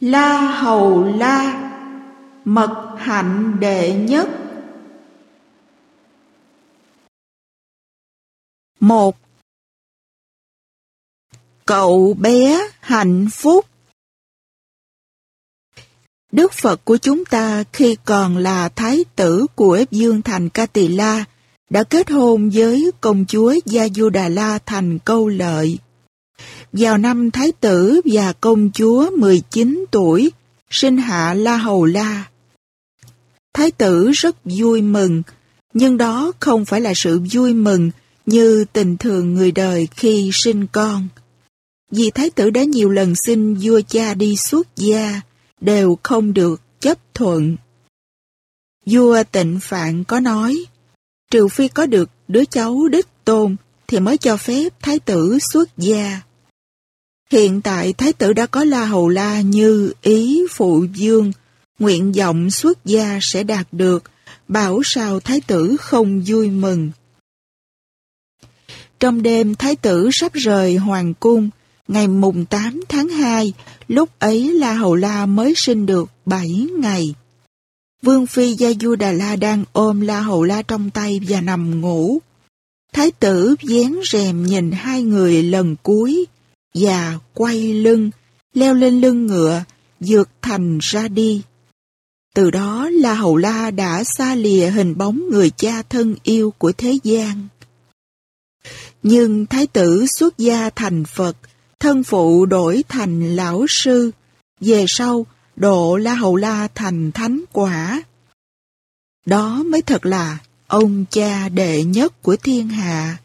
La Hầu La, Mật hạnh đệ nhất Một, Cậu bé hạnh phúc Đức Phật của chúng ta khi còn là thái tử của Dương Thành Ca Tỳ La đã kết hôn với công chúa Gia Du Đà La thành câu lợi. Vào năm thái tử và công chúa 19 tuổi, sinh hạ La Hầu La. Thái tử rất vui mừng, nhưng đó không phải là sự vui mừng như tình thường người đời khi sinh con. Vì thái tử đã nhiều lần xin vua cha đi xuất gia, đều không được chấp thuận. Vua tịnh Phạn có nói, trừ phi có được đứa cháu đích tôn thì mới cho phép thái tử xuất gia. Hiện tại thái tử đã có La Hầu La như ý phụ dương, nguyện vọng xuất gia sẽ đạt được, bảo sao thái tử không vui mừng. Trong đêm thái tử sắp rời hoàng cung, ngày mùng 8 tháng 2, lúc ấy La Hầu La mới sinh được 7 ngày. Vương Phi Gia Du Đà La đang ôm La Hầu La trong tay và nằm ngủ. Thái tử dán rèm nhìn hai người lần cuối và quay lưng, leo lên lưng ngựa, dược thành ra đi. Từ đó La Hầu La đã xa lìa hình bóng người cha thân yêu của thế gian. Nhưng Thái tử xuất gia thành Phật, thân phụ đổi thành lão sư, về sau độ La Hầu La thành thánh quả. Đó mới thật là ông cha đệ nhất của thiên hạ.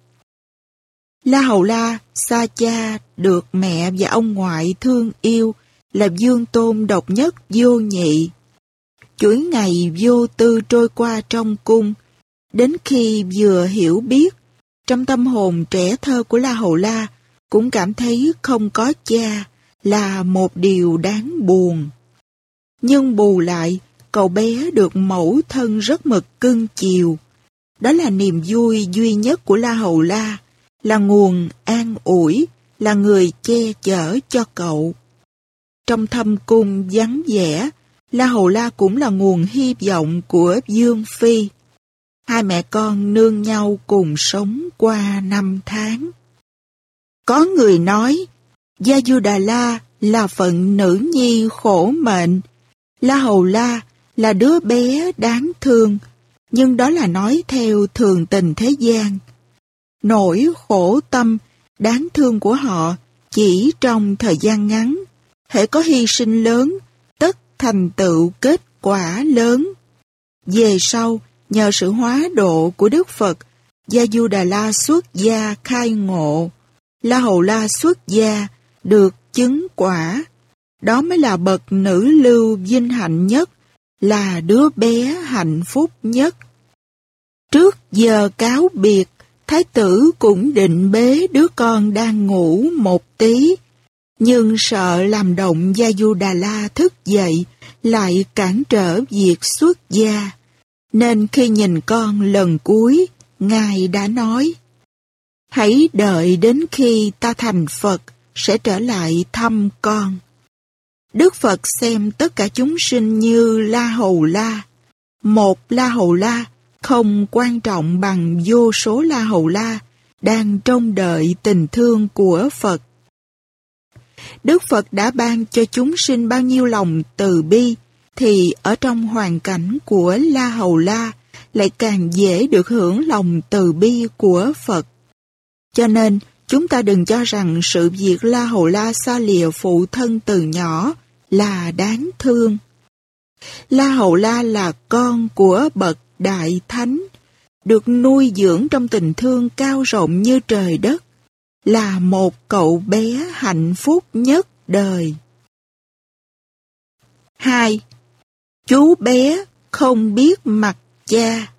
La Hầu La, xa cha, được mẹ và ông ngoại thương yêu, là dương tôn độc nhất vô nhị. Chuỗi ngày vô tư trôi qua trong cung, đến khi vừa hiểu biết, trong tâm hồn trẻ thơ của La Hầu La cũng cảm thấy không có cha là một điều đáng buồn. Nhưng bù lại, cậu bé được mẫu thân rất mực cưng chiều. Đó là niềm vui duy nhất của La Hầu La, là nguồn an ủi, là người che chở cho cậu. Trong thâm cung vắng vẻ, La Hầu La cũng là nguồn hy vọng của Dương Phi. Hai mẹ con nương nhau cùng sống qua năm tháng. Có người nói, Gia Du Đà La là phận nữ nhi khổ mệnh, La Hầu La là đứa bé đáng thương, nhưng đó là nói theo thường tình thế gian. Nỗi khổ tâm, đáng thương của họ chỉ trong thời gian ngắn, Hễ có hy sinh lớn, tất thành tựu kết quả lớn. Về sau, nhờ sự hóa độ của Đức Phật, Gia Du Đà La xuất gia khai ngộ, La Hầu La xuất gia được chứng quả. Đó mới là bậc nữ lưu vinh hạnh nhất, là đứa bé hạnh phúc nhất. Trước giờ cáo biệt, Thái tử cũng định bế đứa con đang ngủ một tí, nhưng sợ làm động Gia Du Đà La thức dậy, lại cản trở việc xuất gia. Nên khi nhìn con lần cuối, Ngài đã nói, Hãy đợi đến khi ta thành Phật, sẽ trở lại thăm con. Đức Phật xem tất cả chúng sinh như La Hầu La. Một La Hầu La không quan trọng bằng vô số La Hầu La đang trông đợi tình thương của Phật. Đức Phật đã ban cho chúng sinh bao nhiêu lòng từ bi, thì ở trong hoàn cảnh của La Hầu La lại càng dễ được hưởng lòng từ bi của Phật. Cho nên, chúng ta đừng cho rằng sự việc La Hầu La xa lìa phụ thân từ nhỏ là đáng thương. La Hầu La là con của bậc Đại Thánh, được nuôi dưỡng trong tình thương cao rộng như trời đất, là một cậu bé hạnh phúc nhất đời. 2. Chú bé không biết mặt cha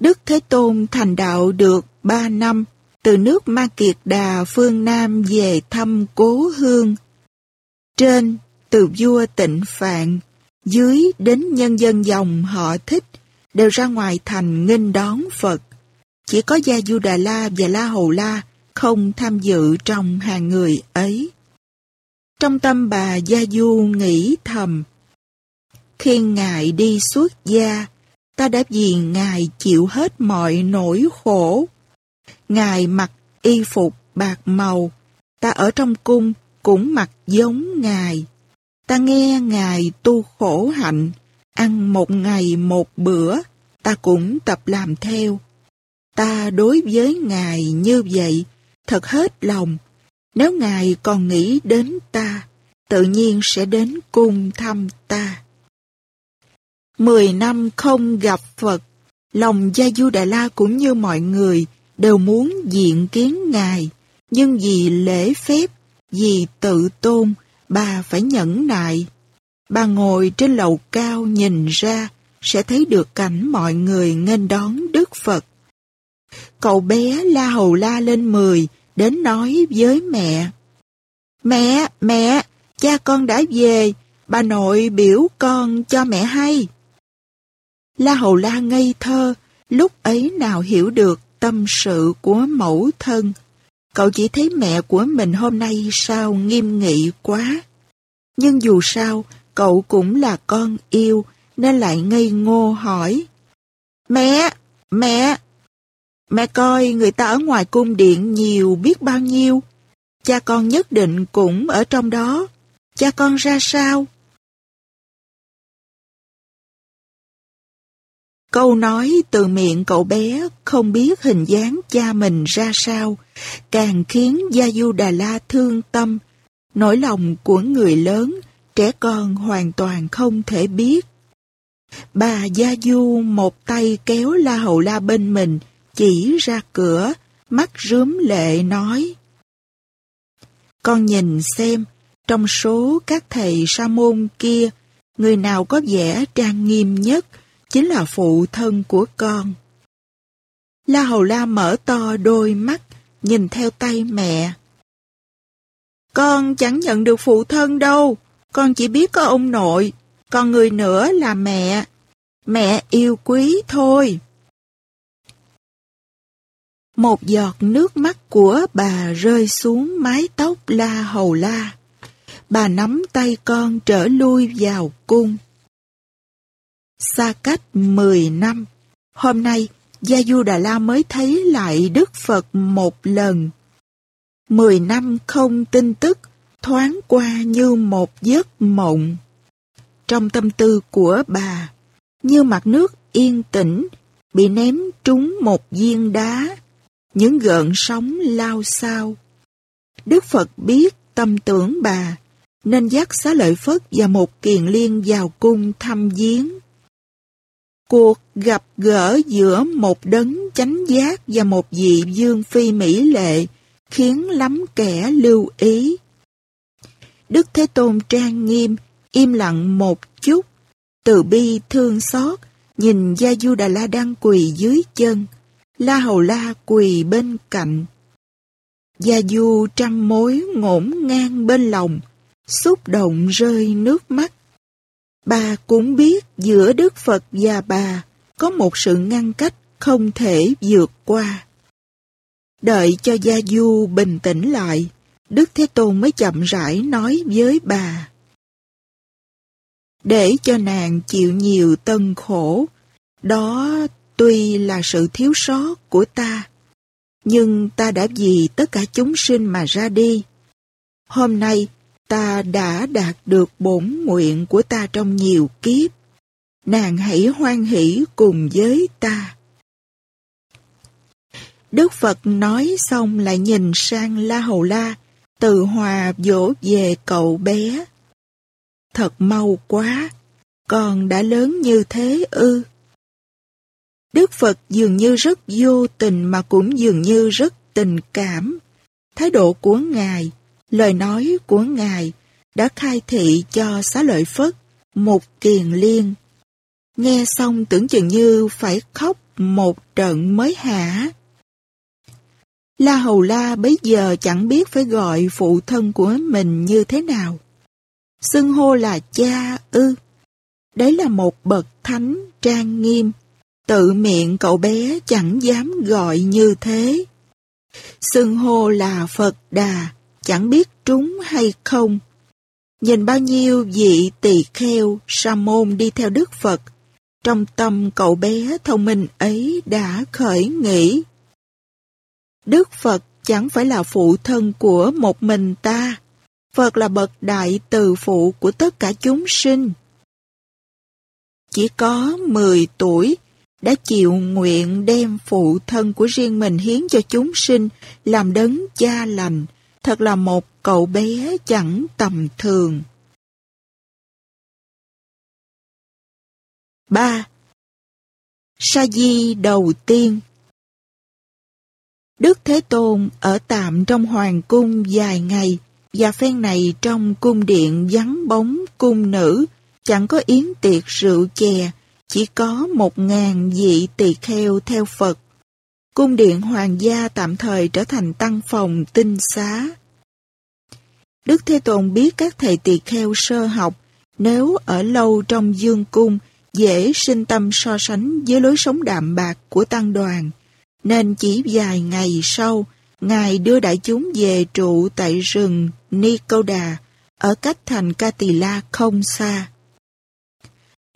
Đức Thế Tôn thành đạo được ba năm, từ nước Ma Kiệt Đà phương Nam về thăm cố hương. Trên, từ vua tịnh Phạn, dưới đến nhân dân dòng họ thích, đều ra ngoài thành nghênh đón Phật. Chỉ có Gia Du Đà La và La Hầu La không tham dự trong hàng người ấy. Trong tâm bà Gia Du nghĩ thầm. Khi Ngài đi xuất gia, ta đã vì Ngài chịu hết mọi nỗi khổ. Ngài mặc y phục bạc màu, ta ở trong cung cũng mặc giống Ngài. Ta nghe Ngài tu khổ hạnh, ăn một ngày một bữa, ta cũng tập làm theo. Ta đối với Ngài như vậy, thật hết lòng. Nếu Ngài còn nghĩ đến ta, tự nhiên sẽ đến cung thăm ta. Mười năm không gặp Phật, lòng Gia Du Đà La cũng như mọi người đều muốn diện kiến Ngài, nhưng vì lễ phép, vì tự tôn, bà phải nhẫn nại. Bà ngồi trên lầu cao nhìn ra, sẽ thấy được cảnh mọi người nghênh đón Đức Phật. Cậu bé la hầu la lên mười, đến nói với mẹ. Mẹ, mẹ, cha con đã về, bà nội biểu con cho mẹ hay. La hầu la ngây thơ, lúc ấy nào hiểu được tâm sự của mẫu thân. Cậu chỉ thấy mẹ của mình hôm nay sao nghiêm nghị quá. Nhưng dù sao, cậu cũng là con yêu, nên lại ngây ngô hỏi. Mẹ! Mẹ! Mẹ coi người ta ở ngoài cung điện nhiều biết bao nhiêu. Cha con nhất định cũng ở trong đó. Cha con ra sao? Câu nói từ miệng cậu bé không biết hình dáng cha mình ra sao, càng khiến Gia Du Đà La thương tâm. Nỗi lòng của người lớn, trẻ con hoàn toàn không thể biết. Bà Gia Du một tay kéo La Hầu La bên mình, chỉ ra cửa, mắt rướm lệ nói. Con nhìn xem, trong số các thầy sa môn kia, người nào có vẻ trang nghiêm nhất chính là phụ thân của con. La Hầu La mở to đôi mắt, nhìn theo tay mẹ. Con chẳng nhận được phụ thân đâu, con chỉ biết có ông nội, còn người nữa là mẹ. Mẹ yêu quý thôi. Một giọt nước mắt của bà rơi xuống mái tóc La Hầu La. Bà nắm tay con trở lui vào cung. Xa cách 10 năm, hôm nay Gia Du Đà La mới thấy lại Đức Phật một lần. Mười năm không tin tức, thoáng qua như một giấc mộng. Trong tâm tư của bà, như mặt nước yên tĩnh, bị ném trúng một viên đá, những gợn sóng lao sao. Đức Phật biết tâm tưởng bà, nên dắt xá lợi Phất và một kiền liên vào cung thăm viếng. Cuộc gặp gỡ giữa một đấng chánh giác và một vị dương phi mỹ lệ khiến lắm kẻ lưu ý. Đức Thế Tôn trang nghiêm, im lặng một chút, từ bi thương xót, nhìn Gia Du Đà La đang quỳ dưới chân, La Hầu La quỳ bên cạnh. Gia Du trăm mối ngổn ngang bên lòng, xúc động rơi nước mắt. Bà cũng biết giữa Đức Phật và bà có một sự ngăn cách không thể vượt qua. Đợi cho Gia Du bình tĩnh lại, Đức Thế Tôn mới chậm rãi nói với bà. Để cho nàng chịu nhiều tân khổ, đó tuy là sự thiếu sót của ta, nhưng ta đã vì tất cả chúng sinh mà ra đi. Hôm nay, ta đã đạt được bổn nguyện của ta trong nhiều kiếp. Nàng hãy hoan hỷ cùng với ta. Đức Phật nói xong lại nhìn sang La Hầu La, từ hòa dỗ về cậu bé. Thật mau quá, con đã lớn như thế ư. Đức Phật dường như rất vô tình mà cũng dường như rất tình cảm. Thái độ của Ngài, lời nói của Ngài đã khai thị cho xá lợi Phất một kiền liên. Nghe xong tưởng chừng như phải khóc một trận mới hả. La Hầu La bấy giờ chẳng biết phải gọi phụ thân của mình như thế nào. Xưng hô là cha ư. Đấy là một bậc thánh trang nghiêm. Tự miệng cậu bé chẳng dám gọi như thế. Xưng hô là Phật Đà, chẳng biết trúng hay không. Nhìn bao nhiêu vị tỳ kheo, sa môn đi theo Đức Phật, trong tâm cậu bé thông minh ấy đã khởi nghĩ. Đức Phật chẳng phải là phụ thân của một mình ta. Phật là bậc đại từ phụ của tất cả chúng sinh. Chỉ có 10 tuổi đã chịu nguyện đem phụ thân của riêng mình hiến cho chúng sinh làm đấng cha lành, thật là một cậu bé chẳng tầm thường. 3. Sa di đầu tiên Đức Thế Tôn ở tạm trong hoàng cung vài ngày, và phen này trong cung điện vắng bóng cung nữ, chẳng có yến tiệc rượu chè, chỉ có một ngàn vị tỳ kheo theo Phật. Cung điện hoàng gia tạm thời trở thành tăng phòng tinh xá. Đức Thế Tôn biết các thầy tỳ kheo sơ học, nếu ở lâu trong dương cung, dễ sinh tâm so sánh với lối sống đạm bạc của tăng đoàn, nên chỉ vài ngày sau, Ngài đưa đại chúng về trụ tại rừng Nicoda, ở cách thành Catila không xa.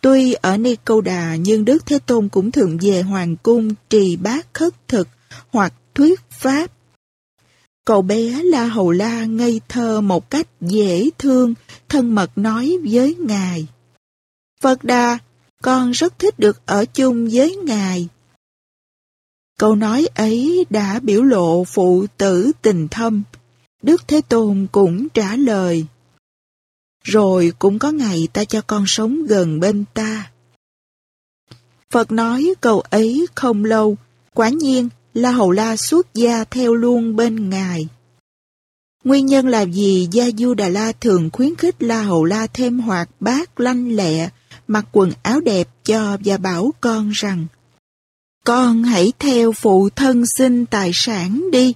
Tuy ở Nicoda nhưng Đức Thế Tôn cũng thường về Hoàng Cung trì bát khất thực hoặc thuyết pháp. Cậu bé La Hầu La ngây thơ một cách dễ thương, thân mật nói với Ngài. Phật Đà, con rất thích được ở chung với Ngài. Câu nói ấy đã biểu lộ phụ tử tình thâm. Đức Thế Tôn cũng trả lời. Rồi cũng có ngày ta cho con sống gần bên ta. Phật nói câu ấy không lâu, quả nhiên La Hầu La xuất gia theo luôn bên Ngài. Nguyên nhân là vì Gia Du Đà La thường khuyến khích La Hầu La thêm hoạt bát lanh lẹ, mặc quần áo đẹp cho và bảo con rằng Con hãy theo phụ thân xin tài sản đi.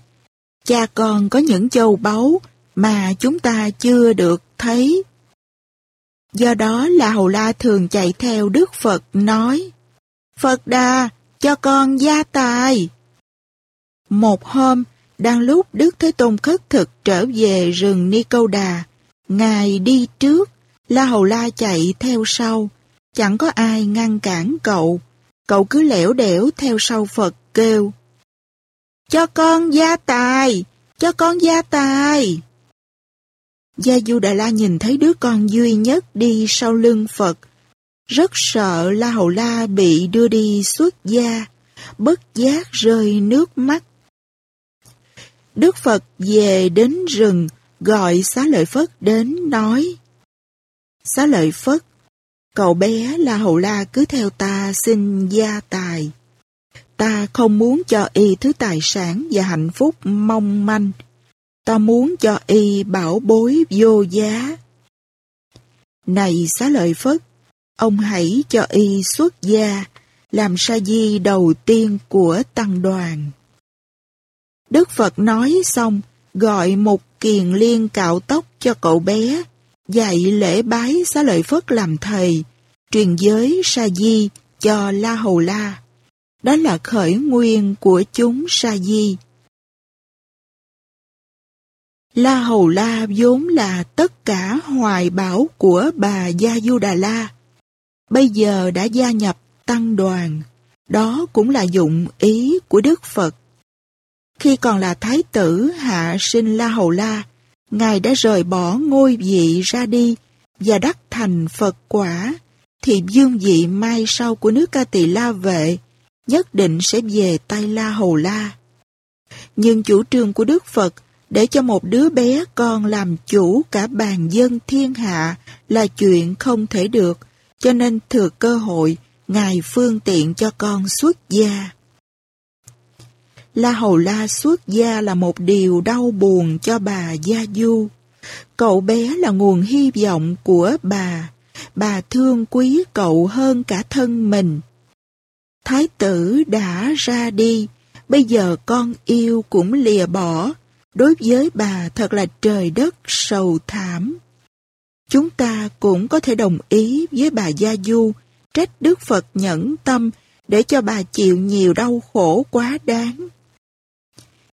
Cha con có những châu báu mà chúng ta chưa được thấy. Do đó là Hầu La thường chạy theo Đức Phật nói Phật Đà, cho con gia tài. Một hôm, đang lúc Đức Thế Tôn khất thực trở về rừng Ni Câu Đà, Ngài đi trước, La Hầu La chạy theo sau, Chẳng có ai ngăn cản cậu. Cậu cứ lẻo đẻo theo sau Phật kêu. Cho con gia tài! Cho con gia tài! Gia Du Đà La nhìn thấy đứa con duy nhất đi sau lưng Phật. Rất sợ La Hầu La bị đưa đi xuất gia, bất giác rơi nước mắt. Đức Phật về đến rừng, gọi xá lợi Phất đến nói. Xá lợi Phất, Cậu bé La Hầu La cứ theo ta xin gia tài. Ta không muốn cho y thứ tài sản và hạnh phúc mong manh. Ta muốn cho y bảo bối vô giá. Này xá lợi Phất, ông hãy cho y xuất gia, làm sa di đầu tiên của tăng đoàn. Đức Phật nói xong, gọi một kiền liên cạo tóc cho cậu bé, dạy lễ bái xá lợi Phất làm thầy, truyền giới sa di cho La Hầu La. Đó là khởi nguyên của chúng sa di. La Hầu La vốn là tất cả hoài bảo của bà Gia Du Đà La. Bây giờ đã gia nhập tăng đoàn. Đó cũng là dụng ý của Đức Phật. Khi còn là thái tử hạ sinh La Hầu La, Ngài đã rời bỏ ngôi vị ra đi và đắc thành Phật quả, thì dương vị mai sau của nước ca tỳ La Vệ nhất định sẽ về tay La Hầu La. Nhưng chủ trương của Đức Phật để cho một đứa bé con làm chủ cả bàn dân thiên hạ là chuyện không thể được, cho nên thừa cơ hội, Ngài phương tiện cho con xuất gia. La Hầu La xuất gia là một điều đau buồn cho bà Gia Du. Cậu bé là nguồn hy vọng của bà. Bà thương quý cậu hơn cả thân mình. Thái tử đã ra đi, bây giờ con yêu cũng lìa bỏ. Đối với bà thật là trời đất sầu thảm. Chúng ta cũng có thể đồng ý với bà Gia Du, trách Đức Phật nhẫn tâm để cho bà chịu nhiều đau khổ quá đáng.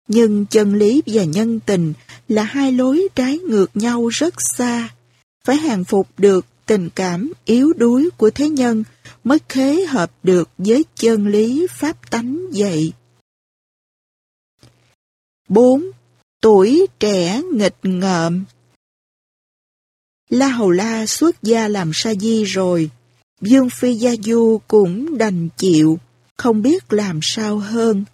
Nhưng chân lý và nhân tình là hai lối trái ngược nhau rất xa. phải hàng phục được tình cảm yếu đuối của thế nhân mới khế hợp được với chân lý pháp tánh dạy. 4. Tuổi trẻ nghịch ngợm La Hầu La xuất gia làm sa di rồi, Dương Phi Gia Du cũng đành chịu, không biết làm sao hơn.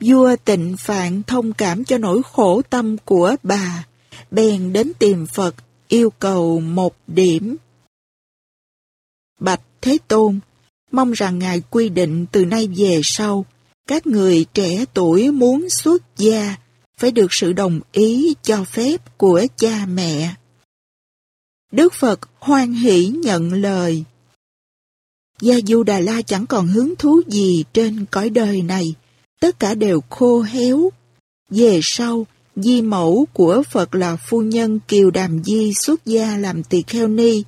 Vua tịnh phạn thông cảm cho nỗi khổ tâm của bà, bèn đến tìm Phật yêu cầu một điểm. Bạch Thế Tôn, mong rằng Ngài quy định từ nay về sau, các người trẻ tuổi muốn xuất gia phải được sự đồng ý cho phép của cha mẹ. Đức Phật hoan hỷ nhận lời. Gia Du Đà La chẳng còn hứng thú gì trên cõi đời này, tất cả đều khô héo. Về sau, di mẫu của Phật là phu nhân Kiều Đàm Di xuất gia làm tỳ kheo ni.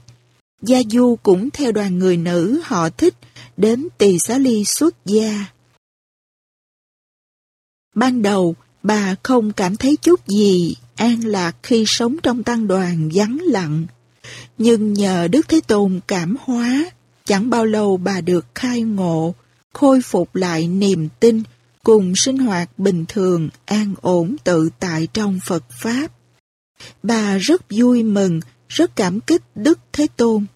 Gia Du cũng theo đoàn người nữ họ thích đến tỳ xá ly xuất gia. Ban đầu, bà không cảm thấy chút gì an lạc khi sống trong tăng đoàn vắng lặng. Nhưng nhờ Đức Thế Tôn cảm hóa, chẳng bao lâu bà được khai ngộ, khôi phục lại niềm tin, cùng sinh hoạt bình thường, an ổn tự tại trong Phật Pháp. Bà rất vui mừng, rất cảm kích Đức Thế Tôn.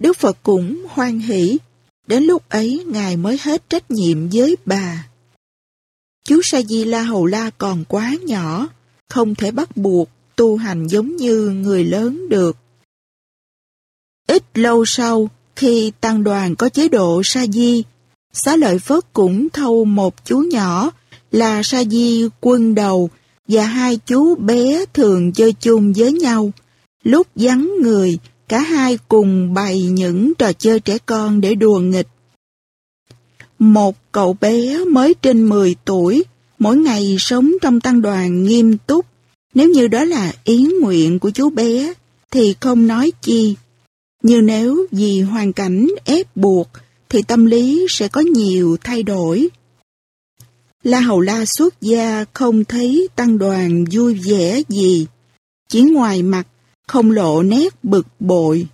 Đức Phật cũng hoan hỷ, đến lúc ấy Ngài mới hết trách nhiệm với bà. Chú Sa Di La Hầu La còn quá nhỏ, không thể bắt buộc tu hành giống như người lớn được. Ít lâu sau, khi tăng đoàn có chế độ Sa Di, Xá Lợi Phất cũng thâu một chú nhỏ là Sa Di quân đầu và hai chú bé thường chơi chung với nhau. Lúc vắng người, cả hai cùng bày những trò chơi trẻ con để đùa nghịch. Một cậu bé mới trên 10 tuổi, mỗi ngày sống trong tăng đoàn nghiêm túc. Nếu như đó là ý nguyện của chú bé, thì không nói chi. Như nếu vì hoàn cảnh ép buộc, thì tâm lý sẽ có nhiều thay đổi. La Hầu La xuất gia không thấy tăng đoàn vui vẻ gì, chỉ ngoài mặt không lộ nét bực bội.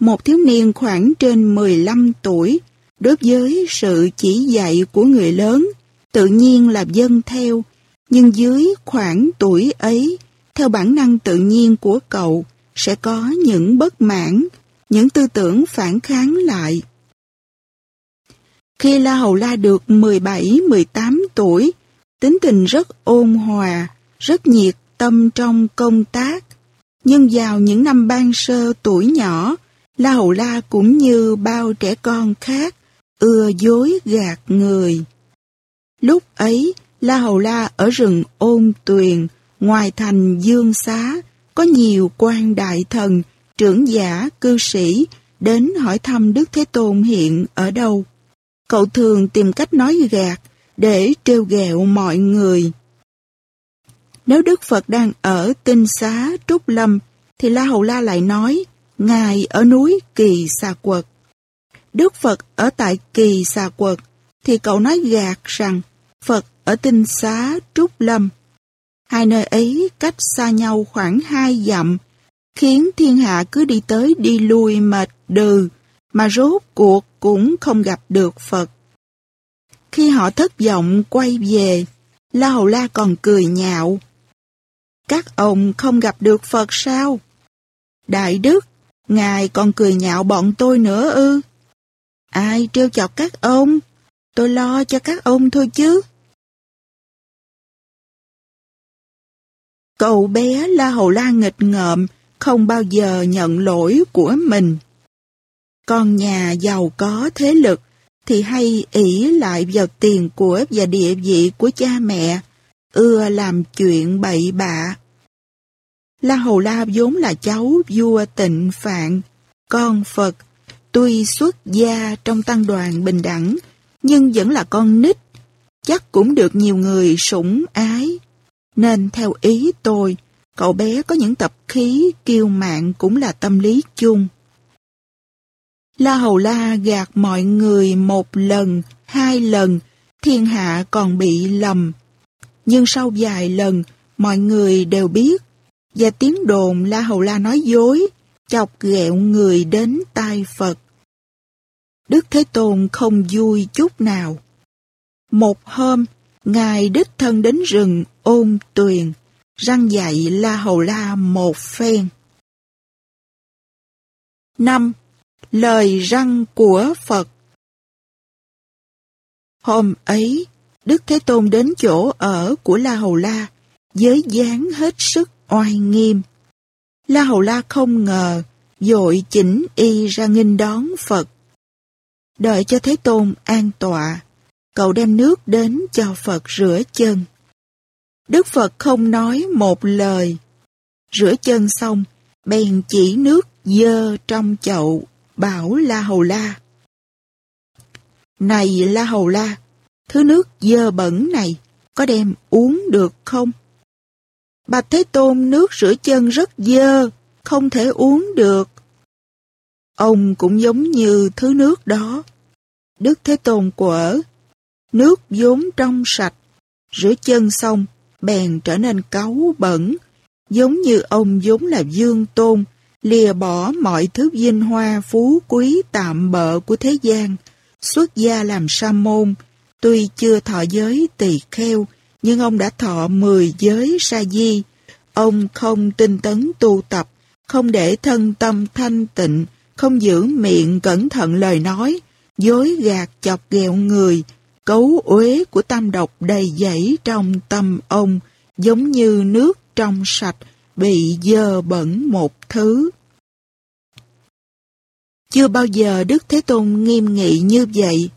Một thiếu niên khoảng trên 15 tuổi, đối với sự chỉ dạy của người lớn, tự nhiên là dân theo, nhưng dưới khoảng tuổi ấy, theo bản năng tự nhiên của cậu, sẽ có những bất mãn, những tư tưởng phản kháng lại. Khi La Hầu La được 17-18 tuổi, tính tình rất ôn hòa, rất nhiệt tâm trong công tác. Nhưng vào những năm ban sơ tuổi nhỏ, La Hầu La cũng như bao trẻ con khác, ưa dối gạt người. Lúc ấy, La Hầu La ở rừng ôn tuyền, ngoài thành Dương Xá, có nhiều quan đại thần, trưởng giả, cư sĩ đến hỏi thăm Đức Thế Tôn hiện ở đâu. Cậu thường tìm cách nói gạt để trêu ghẹo mọi người. Nếu Đức Phật đang ở tinh xá Trúc Lâm, thì La Hầu La lại nói, Ngài ở núi Kỳ Xà Quật. Đức Phật ở tại Kỳ Xà Quật, thì cậu nói gạt rằng Phật ở tinh xá Trúc Lâm. Hai nơi ấy cách xa nhau khoảng hai dặm, khiến thiên hạ cứ đi tới đi lui mệt đừ, mà rốt cuộc cũng không gặp được Phật. Khi họ thất vọng quay về, La Hầu La còn cười nhạo. Các ông không gặp được Phật sao? Đại Đức, Ngài còn cười nhạo bọn tôi nữa ư? Ai trêu chọc các ông? Tôi lo cho các ông thôi chứ. Cậu bé La Hầu La nghịch ngợm, không bao giờ nhận lỗi của mình. Con nhà giàu có thế lực thì hay ỷ lại vào tiền của và địa vị của cha mẹ, ưa làm chuyện bậy bạ. La Hầu La vốn là cháu vua tịnh phạn, con Phật, tuy xuất gia trong tăng đoàn bình đẳng, nhưng vẫn là con nít, chắc cũng được nhiều người sủng ái. Nên theo ý tôi, cậu bé có những tập khí kiêu mạn cũng là tâm lý chung. La Hầu La gạt mọi người một lần, hai lần, thiên hạ còn bị lầm. Nhưng sau vài lần, mọi người đều biết, và tiếng đồn La Hầu La nói dối, chọc ghẹo người đến tai Phật. Đức Thế Tôn không vui chút nào. Một hôm, Ngài đích thân đến rừng ôn tuyền, răng dạy La Hầu La một phen. năm Lời răng của Phật Hôm ấy, Đức Thế Tôn đến chỗ ở của La Hầu La, giới dáng hết sức oai nghiêm. La Hầu La không ngờ, dội chỉnh y ra nghinh đón Phật. Đợi cho Thế Tôn an tọa, cậu đem nước đến cho Phật rửa chân. Đức Phật không nói một lời. Rửa chân xong, bèn chỉ nước dơ trong chậu, bảo La Hầu La. Này La Hầu La, thứ nước dơ bẩn này có đem uống được không? Bạch Thế Tôn nước rửa chân rất dơ, không thể uống được. Ông cũng giống như thứ nước đó. Đức Thế Tôn quở, nước vốn trong sạch, rửa chân xong, bèn trở nên cáu bẩn, giống như ông vốn là dương tôn, lìa bỏ mọi thứ vinh hoa phú quý tạm bợ của thế gian, xuất gia làm sa môn, tuy chưa thọ giới tỳ kheo, nhưng ông đã thọ mười giới sa di. Ông không tinh tấn tu tập, không để thân tâm thanh tịnh, không giữ miệng cẩn thận lời nói, dối gạt chọc ghẹo người, cấu uế của tam độc đầy dẫy trong tâm ông, giống như nước trong sạch bị dơ bẩn một thứ. Chưa bao giờ Đức Thế Tôn nghiêm nghị như vậy.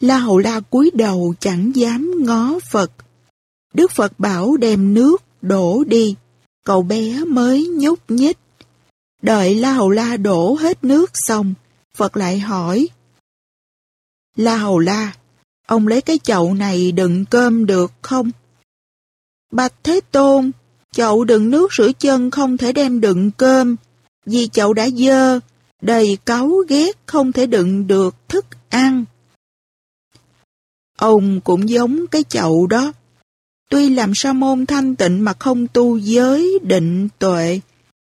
La Hầu La cúi đầu chẳng dám ngó Phật. Đức Phật bảo đem nước đổ đi, cậu bé mới nhúc nhích. Đợi La Hầu La đổ hết nước xong, Phật lại hỏi. La Hầu La, ông lấy cái chậu này đựng cơm được không? Bạch Thế Tôn, chậu đựng nước rửa chân không thể đem đựng cơm, vì chậu đã dơ, đầy cáu ghét không thể đựng được thức ăn. Ông cũng giống cái chậu đó. Tuy làm sa môn thanh tịnh mà không tu giới định tuệ,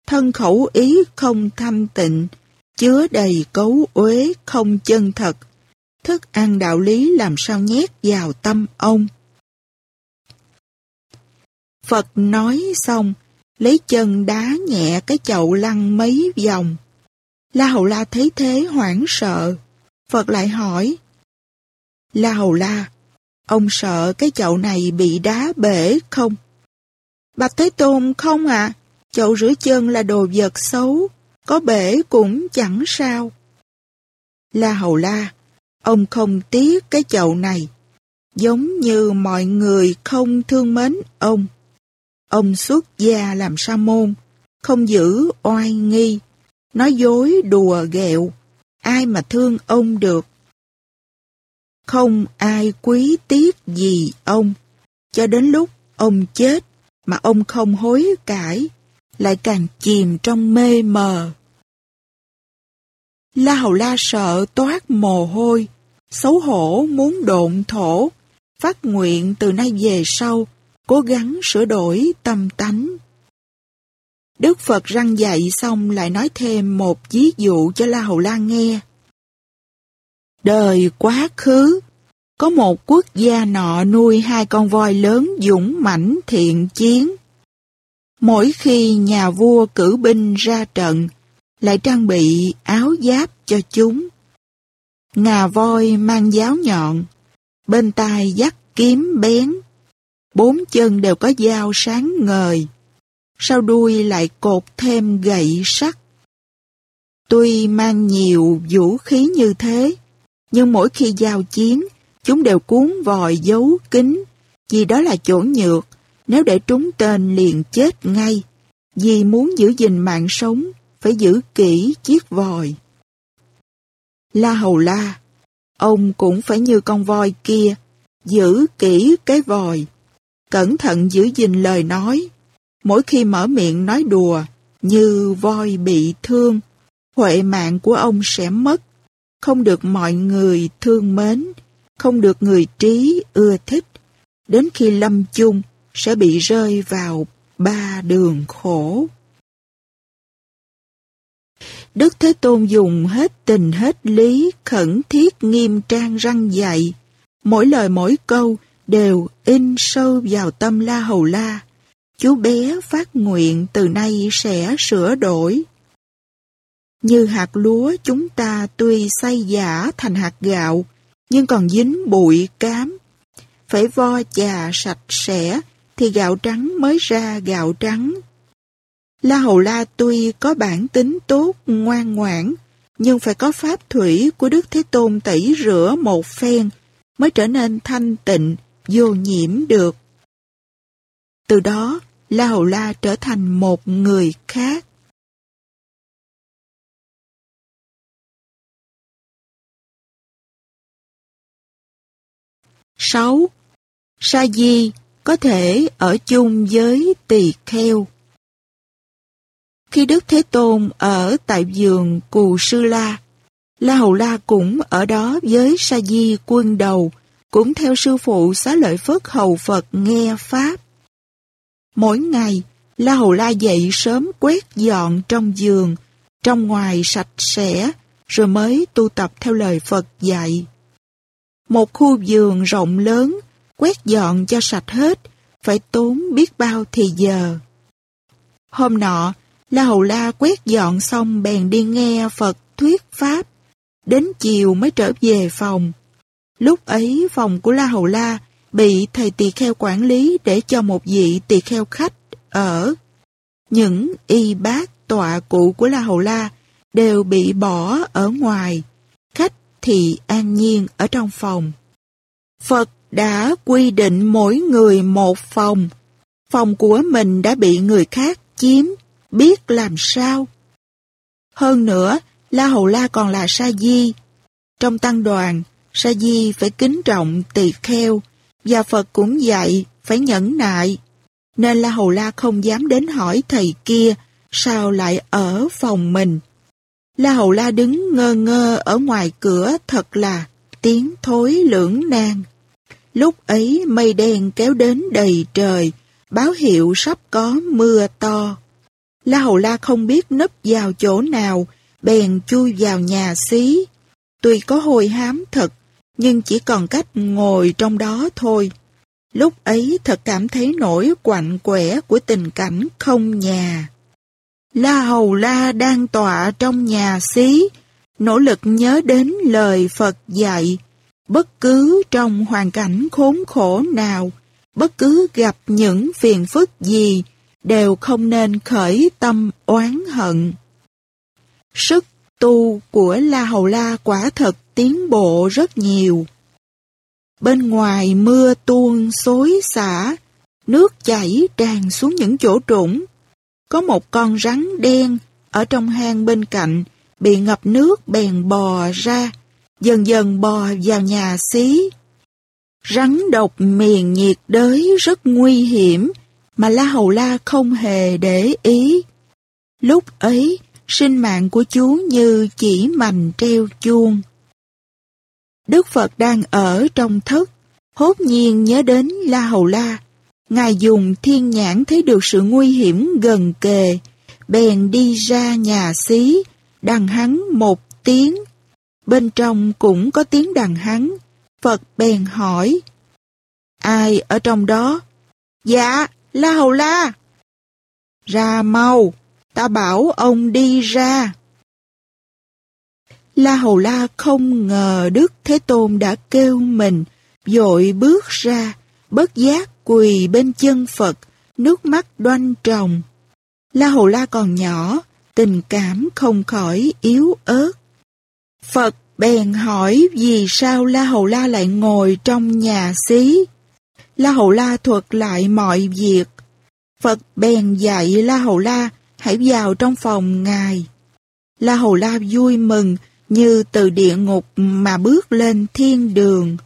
thân khẩu ý không thanh tịnh, chứa đầy cấu uế không chân thật, thức ăn đạo lý làm sao nhét vào tâm ông. Phật nói xong, lấy chân đá nhẹ cái chậu lăn mấy vòng. La Hầu La thấy thế hoảng sợ. Phật lại hỏi. La Hầu La, ông sợ cái chậu này bị đá bể không? Bạch Thế Tôn không ạ, à? chậu rửa chân là đồ vật xấu, có bể cũng chẳng sao. La Hầu La, ông không tiếc cái chậu này, giống như mọi người không thương mến ông. Ông xuất gia làm sa môn, không giữ oai nghi, nói dối đùa ghẹo, ai mà thương ông được. Không ai quý tiếc gì ông, cho đến lúc ông chết mà ông không hối cải, lại càng chìm trong mê mờ. La Hầu La sợ toát mồ hôi, xấu hổ muốn độn thổ, phát nguyện từ nay về sau, cố gắng sửa đổi tâm tánh. Đức Phật răng dạy xong lại nói thêm một ví dụ cho La Hầu La nghe. Đời quá khứ, có một quốc gia nọ nuôi hai con voi lớn dũng mãnh thiện chiến. Mỗi khi nhà vua cử binh ra trận, lại trang bị áo giáp cho chúng. Ngà voi mang giáo nhọn, bên tai dắt kiếm bén, bốn chân đều có dao sáng ngời sau đuôi lại cột thêm gậy sắt. Tuy mang nhiều vũ khí như thế, nhưng mỗi khi giao chiến, chúng đều cuốn vòi giấu kín, vì đó là chỗ nhược, nếu để trúng tên liền chết ngay, vì muốn giữ gìn mạng sống, phải giữ kỹ chiếc vòi. La Hầu La, ông cũng phải như con voi kia, giữ kỹ cái vòi, cẩn thận giữ gìn lời nói, Mỗi khi mở miệng nói đùa, như voi bị thương, huệ mạng của ông sẽ mất, không được mọi người thương mến, không được người trí ưa thích, đến khi lâm chung sẽ bị rơi vào ba đường khổ. Đức Thế Tôn dùng hết tình hết lý, khẩn thiết nghiêm trang răng dạy. Mỗi lời mỗi câu đều in sâu vào tâm La Hầu La. Chú bé phát nguyện từ nay sẽ sửa đổi. Như hạt lúa chúng ta tuy xay giả thành hạt gạo, nhưng còn dính bụi cám. Phải vo chà sạch sẽ, thì gạo trắng mới ra gạo trắng. La Hầu La tuy có bản tính tốt, ngoan ngoãn, nhưng phải có pháp thủy của Đức Thế Tôn tẩy rửa một phen mới trở nên thanh tịnh, vô nhiễm được. Từ đó, La Hầu La trở thành một người khác. 6. Sa di có thể ở chung với tỳ kheo. Khi Đức Thế Tôn ở tại vườn Cù Sư La, La Hầu La cũng ở đó với Sa Di quân đầu, cũng theo sư phụ xá lợi Phất hầu Phật nghe Pháp. Mỗi ngày, La Hầu La dậy sớm quét dọn trong giường, trong ngoài sạch sẽ, rồi mới tu tập theo lời Phật dạy. Một khu vườn rộng lớn, quét dọn cho sạch hết, phải tốn biết bao thì giờ. Hôm nọ, La Hầu La quét dọn xong bèn đi nghe Phật thuyết Pháp, đến chiều mới trở về phòng. Lúc ấy phòng của La Hầu La bị thầy tỳ kheo quản lý để cho một vị tỳ kheo khách ở. Những y bác tọa cụ của La Hầu La đều bị bỏ ở ngoài, thì an nhiên ở trong phòng. Phật đã quy định mỗi người một phòng. Phòng của mình đã bị người khác chiếm, biết làm sao. Hơn nữa, La Hầu La còn là Sa Di. Trong tăng đoàn, Sa Di phải kính trọng tỳ kheo, và Phật cũng dạy phải nhẫn nại. Nên La Hầu La không dám đến hỏi thầy kia sao lại ở phòng mình. La Hầu La đứng ngơ ngơ ở ngoài cửa thật là tiếng thối lưỡng nan. Lúc ấy mây đen kéo đến đầy trời, báo hiệu sắp có mưa to. La Hầu La không biết nấp vào chỗ nào, bèn chui vào nhà xí. Tuy có hồi hám thật, nhưng chỉ còn cách ngồi trong đó thôi. Lúc ấy thật cảm thấy nỗi quạnh quẻ của tình cảnh không nhà. La Hầu La đang tọa trong nhà xí, nỗ lực nhớ đến lời Phật dạy. Bất cứ trong hoàn cảnh khốn khổ nào, bất cứ gặp những phiền phức gì, đều không nên khởi tâm oán hận. Sức tu của La Hầu La quả thật tiến bộ rất nhiều. Bên ngoài mưa tuôn xối xả, nước chảy tràn xuống những chỗ trũng. Có một con rắn đen ở trong hang bên cạnh, bị ngập nước bèn bò ra, dần dần bò vào nhà xí. Rắn độc miền nhiệt đới rất nguy hiểm, mà La Hầu La không hề để ý. Lúc ấy, sinh mạng của chú như chỉ mành treo chuông. Đức Phật đang ở trong thất, hốt nhiên nhớ đến La Hầu La. Ngài dùng thiên nhãn thấy được sự nguy hiểm gần kề, bèn đi ra nhà xí, đằng hắn một tiếng. Bên trong cũng có tiếng đằng hắn, Phật bèn hỏi. Ai ở trong đó? Dạ, La Hầu La. Ra mau, ta bảo ông đi ra. La Hầu La không ngờ Đức Thế Tôn đã kêu mình, dội bước ra, bất giác quỳ bên chân Phật, nước mắt đoan tròng. La Hầu La còn nhỏ, tình cảm không khỏi yếu ớt. Phật bèn hỏi vì sao La Hầu La lại ngồi trong nhà xí. La Hầu La thuật lại mọi việc. Phật bèn dạy La Hầu La hãy vào trong phòng Ngài. La Hầu La vui mừng như từ địa ngục mà bước lên thiên đường.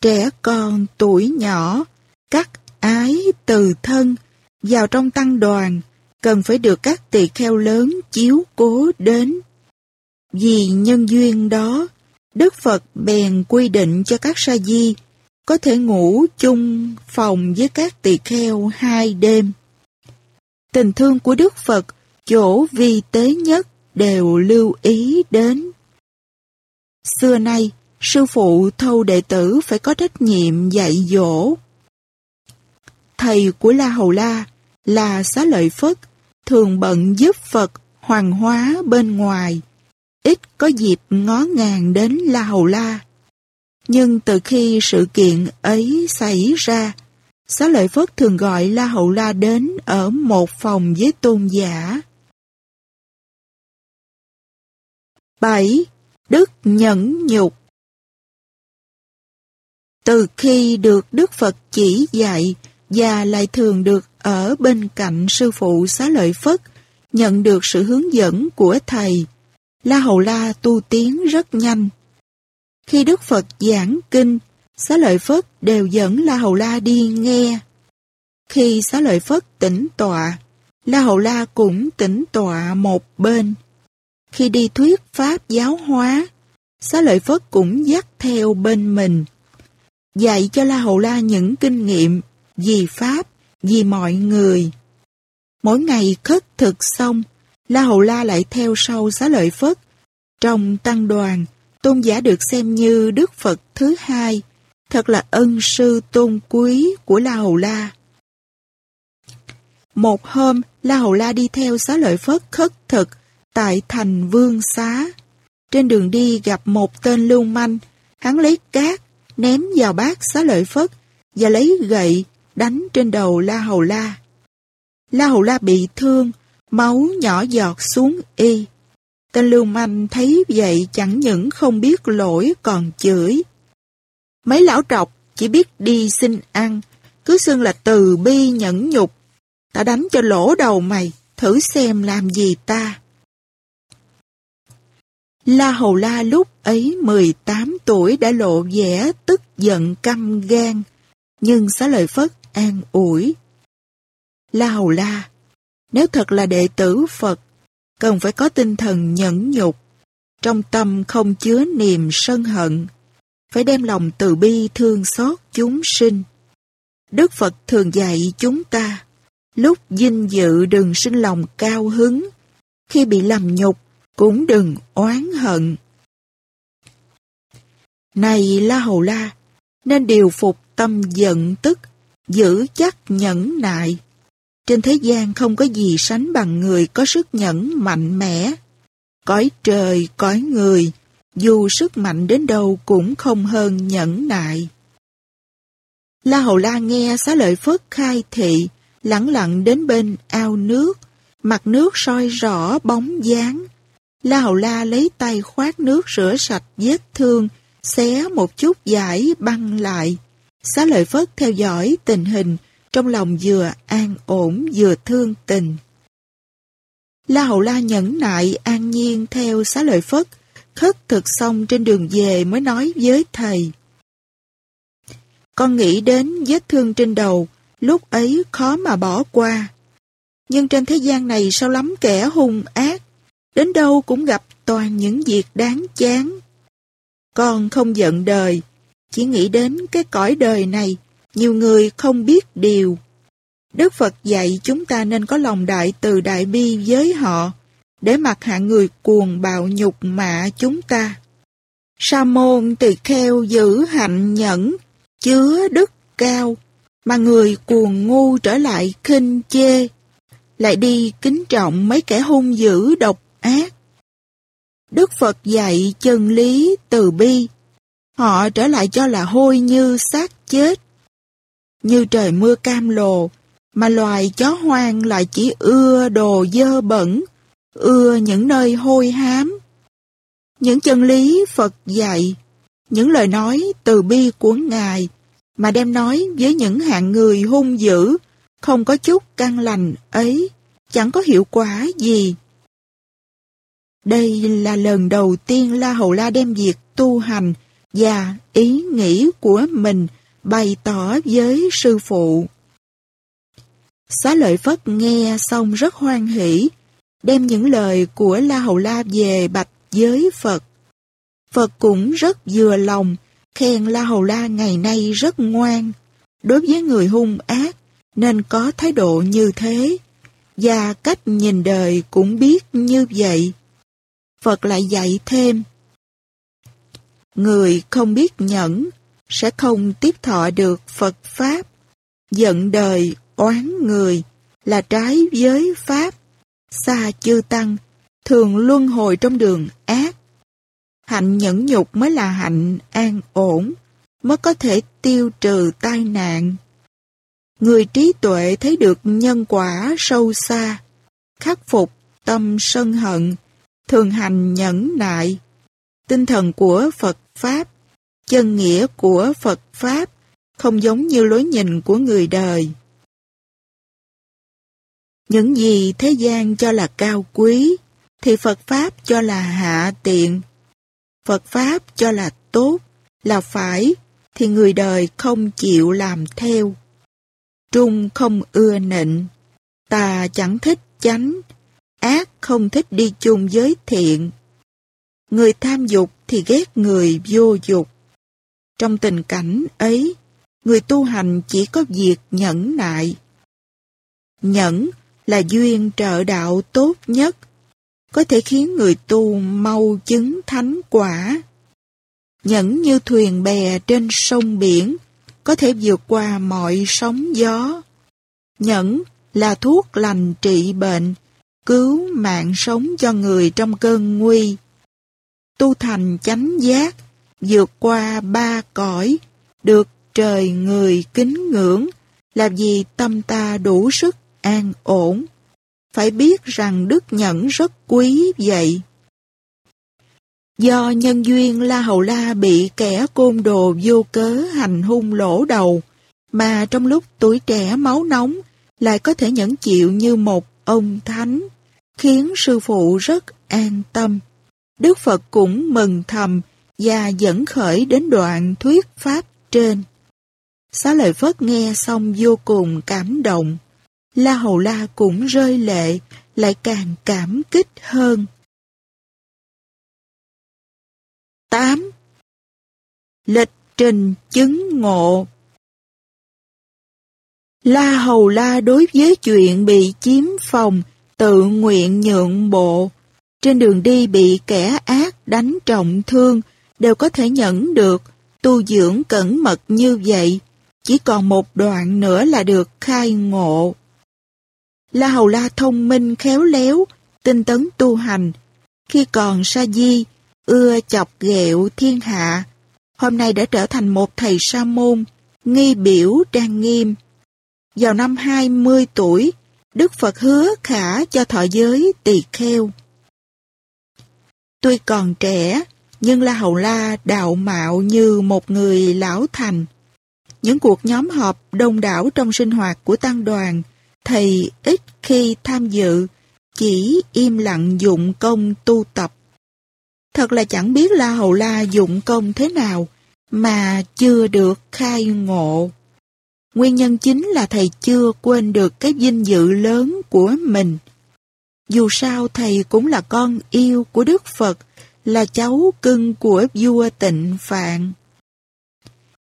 Trẻ con tuổi nhỏ, cắt ái từ thân, vào trong tăng đoàn, cần phải được các tỳ kheo lớn chiếu cố đến. Vì nhân duyên đó, Đức Phật bèn quy định cho các sa di có thể ngủ chung phòng với các tỳ kheo hai đêm. Tình thương của Đức Phật chỗ vi tế nhất đều lưu ý đến. Xưa nay, sư phụ thâu đệ tử phải có trách nhiệm dạy dỗ. Thầy của La Hầu La là Xá Lợi Phất, thường bận giúp Phật hoàng hóa bên ngoài, ít có dịp ngó ngàng đến La Hầu La. Nhưng từ khi sự kiện ấy xảy ra, Xá Lợi Phất thường gọi La Hầu La đến ở một phòng với tôn giả. 7. Đức nhẫn nhục Từ khi được Đức Phật chỉ dạy và lại thường được ở bên cạnh sư phụ Xá Lợi Phất, nhận được sự hướng dẫn của Thầy, La Hầu La tu tiến rất nhanh. Khi Đức Phật giảng kinh, Xá Lợi Phất đều dẫn La Hầu La đi nghe. Khi Xá Lợi Phất tỉnh tọa, La Hầu La cũng tỉnh tọa một bên. Khi đi thuyết pháp giáo hóa, Xá Lợi Phất cũng dắt theo bên mình. Dạy cho La Hầu La những kinh nghiệm vì Pháp, vì mọi người. Mỗi ngày khất thực xong, La Hầu La lại theo sau Xá Lợi Phất. Trong tăng đoàn, tôn giả được xem như Đức Phật thứ hai, thật là ân sư tôn quý của La Hầu La. Một hôm, La Hầu La đi theo xá lợi Phất khất thực tại thành Vương Xá. Trên đường đi gặp một tên lưu manh, hắn lấy cát, ném vào bát xá lợi Phất và lấy gậy đánh trên đầu La Hầu La. La Hầu La bị thương, máu nhỏ giọt xuống y. Tên lưu manh thấy vậy chẳng những không biết lỗi còn chửi. Mấy lão trọc chỉ biết đi xin ăn, cứ xưng là từ bi nhẫn nhục. Ta đánh cho lỗ đầu mày, thử xem làm gì ta. La Hầu La lúc ấy 18 tuổi đã lộ vẻ tức giận căm gan, nhưng xá lời Phất an ủi. La Hầu La, nếu thật là đệ tử Phật, cần phải có tinh thần nhẫn nhục, trong tâm không chứa niềm sân hận, phải đem lòng từ bi thương xót chúng sinh. Đức Phật thường dạy chúng ta, lúc dinh dự đừng sinh lòng cao hứng, khi bị làm nhục cũng đừng oán hận. Này La Hầu La, nên điều phục tâm giận tức, giữ chắc nhẫn nại. Trên thế gian không có gì sánh bằng người có sức nhẫn mạnh mẽ. Cõi trời, cõi người, dù sức mạnh đến đâu cũng không hơn nhẫn nại. La Hầu La nghe xá lợi Phất khai thị, lặng lặng đến bên ao nước, mặt nước soi rõ bóng dáng. La Hầu La lấy tay khoát nước rửa sạch vết thương, xé một chút giải băng lại. Xá lợi Phất theo dõi tình hình, trong lòng vừa an ổn vừa thương tình. La Hầu La nhẫn nại an nhiên theo xá lợi Phất, khất thực xong trên đường về mới nói với thầy. Con nghĩ đến vết thương trên đầu, lúc ấy khó mà bỏ qua. Nhưng trên thế gian này sao lắm kẻ hung ác, đến đâu cũng gặp toàn những việc đáng chán. Con không giận đời, chỉ nghĩ đến cái cõi đời này, nhiều người không biết điều. Đức Phật dạy chúng ta nên có lòng đại từ đại bi với họ, để mặc hạ người cuồng bạo nhục mạ chúng ta. Sa môn tỳ kheo giữ hạnh nhẫn, chứa đức cao, mà người cuồng ngu trở lại khinh chê, lại đi kính trọng mấy kẻ hung dữ độc ác. Đức Phật dạy chân lý từ bi, họ trở lại cho là hôi như xác chết. Như trời mưa cam lồ, mà loài chó hoang lại chỉ ưa đồ dơ bẩn, ưa những nơi hôi hám. Những chân lý Phật dạy, những lời nói từ bi của Ngài mà đem nói với những hạng người hung dữ, không có chút căn lành ấy, chẳng có hiệu quả gì. Đây là lần đầu tiên La Hầu La đem việc tu hành và ý nghĩ của mình bày tỏ với sư phụ. Xá lợi Phất nghe xong rất hoan hỷ, đem những lời của La Hầu La về bạch với Phật. Phật cũng rất vừa lòng, khen La Hầu La ngày nay rất ngoan, đối với người hung ác nên có thái độ như thế, và cách nhìn đời cũng biết như vậy. Phật lại dạy thêm. Người không biết nhẫn sẽ không tiếp thọ được Phật Pháp. Giận đời, oán người là trái với Pháp. Xa chư tăng, thường luân hồi trong đường ác. Hạnh nhẫn nhục mới là hạnh an ổn, mới có thể tiêu trừ tai nạn. Người trí tuệ thấy được nhân quả sâu xa, khắc phục tâm sân hận, thường hành nhẫn nại. Tinh thần của Phật Pháp, chân nghĩa của Phật Pháp không giống như lối nhìn của người đời. Những gì thế gian cho là cao quý, thì Phật Pháp cho là hạ tiện. Phật Pháp cho là tốt, là phải, thì người đời không chịu làm theo. Trung không ưa nịnh, tà chẳng thích chánh, ác không thích đi chung với thiện. Người tham dục thì ghét người vô dục. Trong tình cảnh ấy, người tu hành chỉ có việc nhẫn nại. Nhẫn là duyên trợ đạo tốt nhất, có thể khiến người tu mau chứng thánh quả. Nhẫn như thuyền bè trên sông biển, có thể vượt qua mọi sóng gió. Nhẫn là thuốc lành trị bệnh, cứu mạng sống cho người trong cơn nguy. Tu thành chánh giác, vượt qua ba cõi, được trời người kính ngưỡng, là vì tâm ta đủ sức an ổn. Phải biết rằng đức nhẫn rất quý vậy. Do nhân duyên La Hầu La bị kẻ côn đồ vô cớ hành hung lỗ đầu, mà trong lúc tuổi trẻ máu nóng lại có thể nhẫn chịu như một ông thánh, khiến sư phụ rất an tâm. Đức Phật cũng mừng thầm và dẫn khởi đến đoạn thuyết pháp trên. Xá lợi Phất nghe xong vô cùng cảm động. La Hầu La cũng rơi lệ, lại càng cảm kích hơn. 8. Lịch trình chứng ngộ La Hầu La đối với chuyện bị chiếm phòng, tự nguyện nhượng bộ, trên đường đi bị kẻ ác đánh trọng thương, đều có thể nhẫn được, tu dưỡng cẩn mật như vậy, chỉ còn một đoạn nữa là được khai ngộ. La Hầu La thông minh khéo léo, tinh tấn tu hành, khi còn sa di, ưa chọc ghẹo thiên hạ, hôm nay đã trở thành một thầy sa môn, nghi biểu trang nghiêm. Vào năm 20 tuổi, Đức Phật hứa khả cho thọ giới tỳ kheo. Tuy còn trẻ, nhưng La Hầu La đạo mạo như một người lão thành. Những cuộc nhóm họp đông đảo trong sinh hoạt của tăng đoàn, thầy ít khi tham dự, chỉ im lặng dụng công tu tập. Thật là chẳng biết La Hầu La dụng công thế nào mà chưa được khai ngộ. Nguyên nhân chính là thầy chưa quên được cái vinh dự lớn của mình. Dù sao thầy cũng là con yêu của Đức Phật, là cháu cưng của vua tịnh Phạn.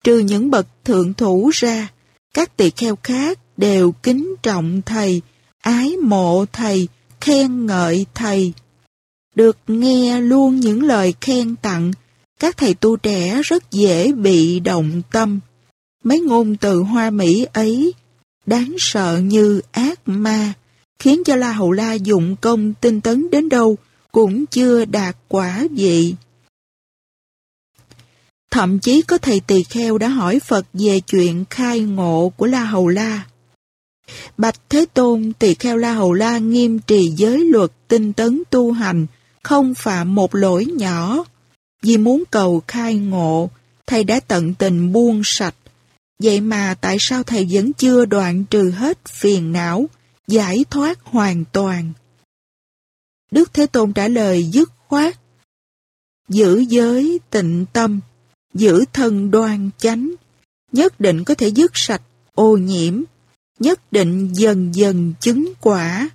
Trừ những bậc thượng thủ ra, các tỳ kheo khác đều kính trọng thầy, ái mộ thầy, khen ngợi thầy. Được nghe luôn những lời khen tặng, các thầy tu trẻ rất dễ bị động tâm. Mấy ngôn từ hoa mỹ ấy đáng sợ như ác ma, khiến cho La Hầu La dụng công tinh tấn đến đâu cũng chưa đạt quả vị. Thậm chí có thầy tỳ kheo đã hỏi Phật về chuyện khai ngộ của La Hầu La. Bạch Thế Tôn tỳ kheo La Hầu La nghiêm trì giới luật tinh tấn tu hành, không phạm một lỗi nhỏ. Vì muốn cầu khai ngộ, thầy đã tận tình buông sạch. Vậy mà tại sao thầy vẫn chưa đoạn trừ hết phiền não, giải thoát hoàn toàn? Đức Thế Tôn trả lời dứt khoát. Giữ giới tịnh tâm, giữ thân đoan chánh, nhất định có thể dứt sạch ô nhiễm, nhất định dần dần chứng quả.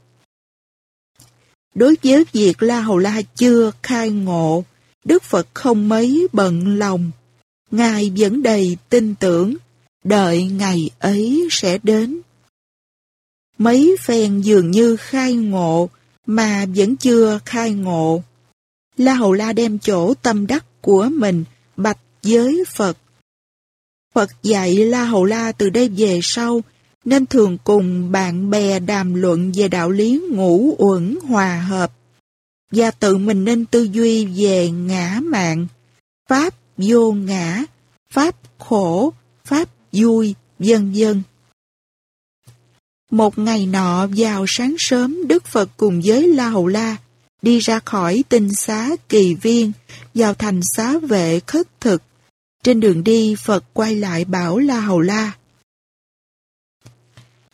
Đối với việc La Hầu La chưa khai ngộ, Đức Phật không mấy bận lòng. Ngài vẫn đầy tin tưởng, đợi ngày ấy sẽ đến. Mấy phen dường như khai ngộ, mà vẫn chưa khai ngộ. La Hầu La đem chỗ tâm đắc của mình bạch với Phật. Phật dạy La Hầu La từ đây về sau nên thường cùng bạn bè đàm luận về đạo lý ngũ uẩn hòa hợp và tự mình nên tư duy về ngã mạng, pháp vô ngã, pháp khổ, pháp vui, vân vân. Một ngày nọ vào sáng sớm Đức Phật cùng với La Hầu La đi ra khỏi tinh xá kỳ viên vào thành xá vệ khất thực. Trên đường đi Phật quay lại bảo La Hầu La.